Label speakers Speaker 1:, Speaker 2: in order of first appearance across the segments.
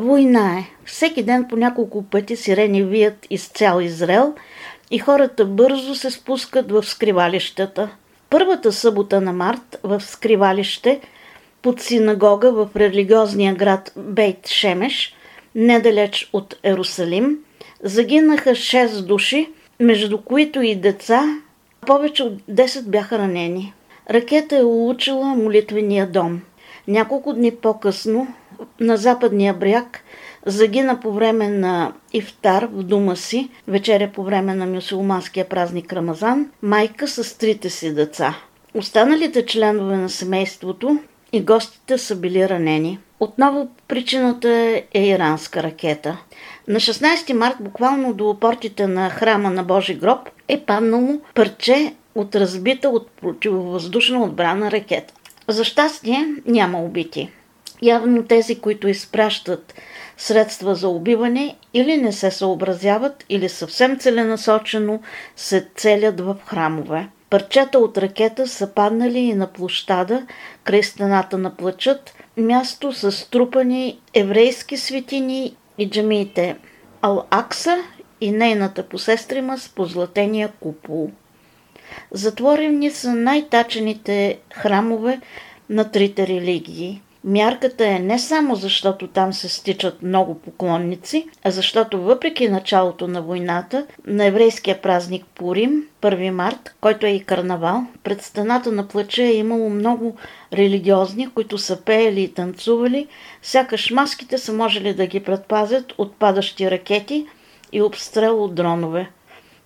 Speaker 1: Война е. Всеки ден по няколко пъти сирени вият из цял Израел и хората бързо се спускат в скривалищата. Първата събота на март в скривалище под синагога в религиозния град Бейт Шемеш, недалеч от Ерусалим, загинаха 6 души, между които и деца, повече от 10 бяха ранени. Ракета е улучила молитвения дом. Няколко дни по-късно на западния бряг загина по време на Ифтар в дома си, вечеря по време на мюсулманския празник Рамазан, майка с трите си деца. Останалите членове на семейството и гостите са били ранени. Отново причината е иранска ракета. На 16 март, буквално до портите на храма на Божи гроб, е паднало парче от разбита от противовъздушна отбрана ракета. За щастие няма убити. Явно тези, които изпращат средства за убиване или не се съобразяват, или съвсем целенасочено се целят в храмове. Парчета от ракета са паднали и на площада край стената на плачът, място с трупани еврейски светини и джамиите Ал-Акса и нейната посестрима с позлатения купол. Затворени са най-тачените храмове на трите религии. Мярката е не само защото там се стичат много поклонници, а защото въпреки началото на войната, на еврейския празник Пурим, 1 март, който е и карнавал, пред стената на плача е имало много религиозни, които са пеели и танцували, сякаш маските са можели да ги предпазят от падащи ракети и обстрел от дронове.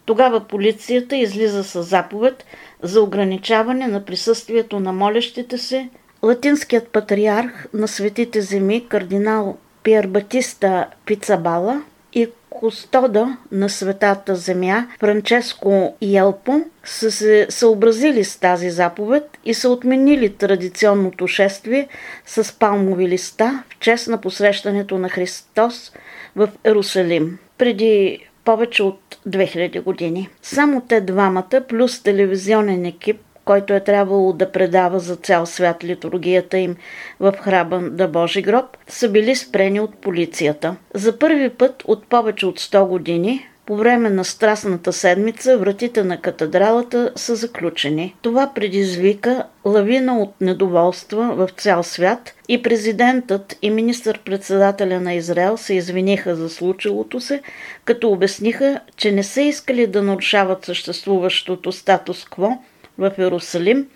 Speaker 1: Тогава полицията излиза с заповед за ограничаване на присъствието на молящите се. Латинският патриарх на светите земи, кардинал Пиер Батиста Пицабала и Костода на светата земя Франческо Елпо са се съобразили с тази заповед и са отменили традиционното шествие с палмови листа в чест на посрещането на Христос в Ерусалим. Преди повече от 2000 години. Само те двамата, плюс телевизионен екип, който е трябвало да предава за цял свят литургията им в храба да Божи гроб, са били спрени от полицията. За първи път от повече от 100 години по време на Страстната седмица вратите на катедралата са заключени. Това предизвика лавина от недоволства в цял свят и президентът и министър-председателя на Израел се извиниха за случилото се, като обясниха, че не са искали да нарушават съществуващото статус-кво в Иерусалим,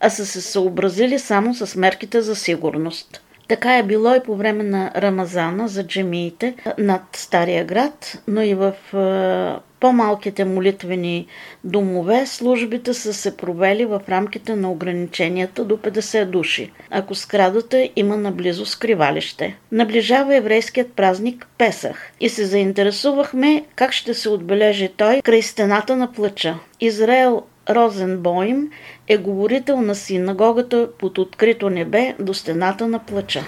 Speaker 1: а са се съобразили само с мерките за сигурност. Така е било и по време на Рамазана за джемиите над Стария град, но и в по-малките молитвени домове службите са се провели в рамките на ограниченията до 50 души, ако сградата има наблизо скривалище. Наближава еврейският празник Песах и се заинтересувахме как ще се отбележи той край стената на плача. Израел Розенбойм е говорител на синагогата под открито небе до стената на плача.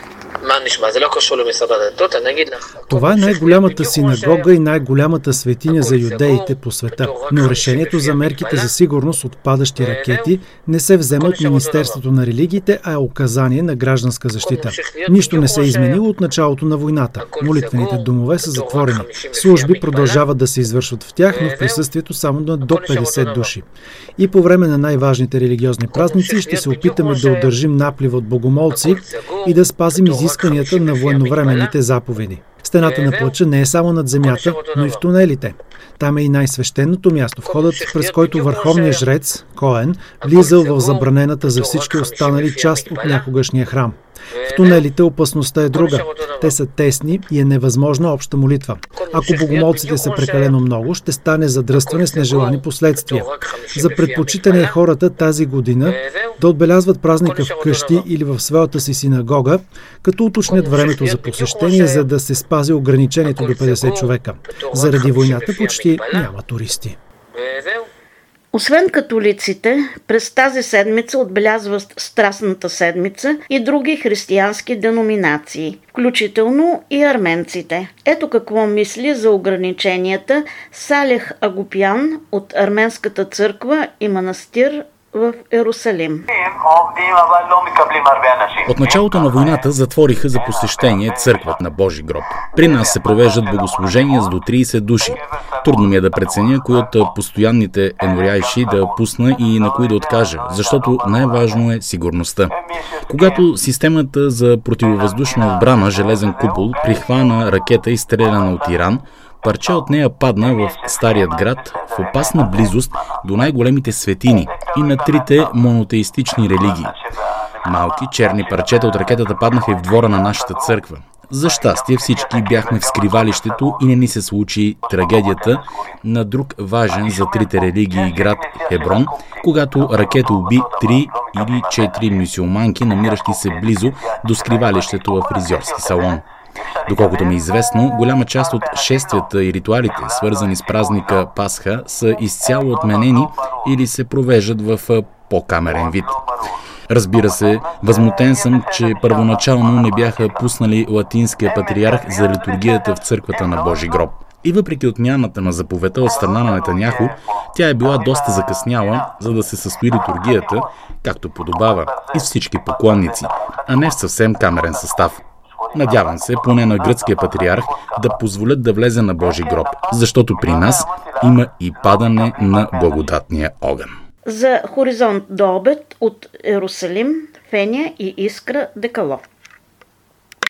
Speaker 2: Това е най-голямата синагога и най-голямата светиня за юдеите по света. Но решението за мерките за сигурност от падащи ракети не се взема от Министерството на религиите, а е указание на гражданска защита. Нищо не се е изменило от началото на войната. Молитвените домове са затворени. Служби продължават да се извършват в тях, но в присъствието само на до 50 души. И по време на най-важните религиозни празници ще се опитаме да удържим наплива от богомолци и да спазим изискванията на военновременните заповеди. Стената на плача не е само над земята, но и в тунелите. Там е и най-свещеното място, входът, през който върховният жрец, Коен, влизал в забранената за всички останали част от някогашния храм. В тунелите опасността е друга. Те са тесни и е невъзможна обща молитва. Ако богомолците са прекалено много, ще стане задръстване с нежелани последствия. За предпочитане е хората тази година да отбелязват празника вкъщи или в своята си синагога, като уточнят времето за посещение, за да се спази ограничението до 50 човека. Заради войната почти няма туристи.
Speaker 1: Освен католиците, през тази седмица отбелязват Страстната седмица и други християнски деноминации, включително и арменците. Ето какво мисли за ограниченията Салех Агупян от Арменската църква и манастир в Ерусалим.
Speaker 3: От началото на войната затвориха за посещение църквата на Божи гроб. При нас се провеждат богослужения с до 30 души. Трудно ми е да преценя кои от постоянните еноряйши да пусна и на кои да откажа, защото най-важно е сигурността. Когато системата за противовъздушна отбрана Железен купол прихвана ракета изстреляна от Иран, Парче от нея падна в Старият град в опасна близост до най-големите светини и на трите монотеистични религии. Малки черни парчета от ракетата паднаха и в двора на нашата църква. За щастие всички бяхме в скривалището и не ни се случи трагедията на друг важен за трите религии град Хеброн, когато ракета уби три или четири мюсюлманки, намиращи се близо до скривалището в фризьорски салон. Доколкото ми е известно, голяма част от шествията и ритуалите, свързани с празника Пасха, са изцяло отменени или се провеждат в по-камерен вид. Разбира се, възмутен съм, че първоначално не бяха пуснали латинския патриарх за литургията в църквата на Божи гроб. И въпреки отмяната на заповедта от страна на Нетаняхо, тя е била доста закъсняла, за да се състои литургията, както подобава, и всички поклонници, а не в съвсем камерен състав. Надявам се, поне на гръцкия патриарх, да позволят да влезе на Божи гроб, защото при нас има и падане на благодатния огън.
Speaker 1: За хоризонт до обед от Ерусалим, Фения и Искра Декалов.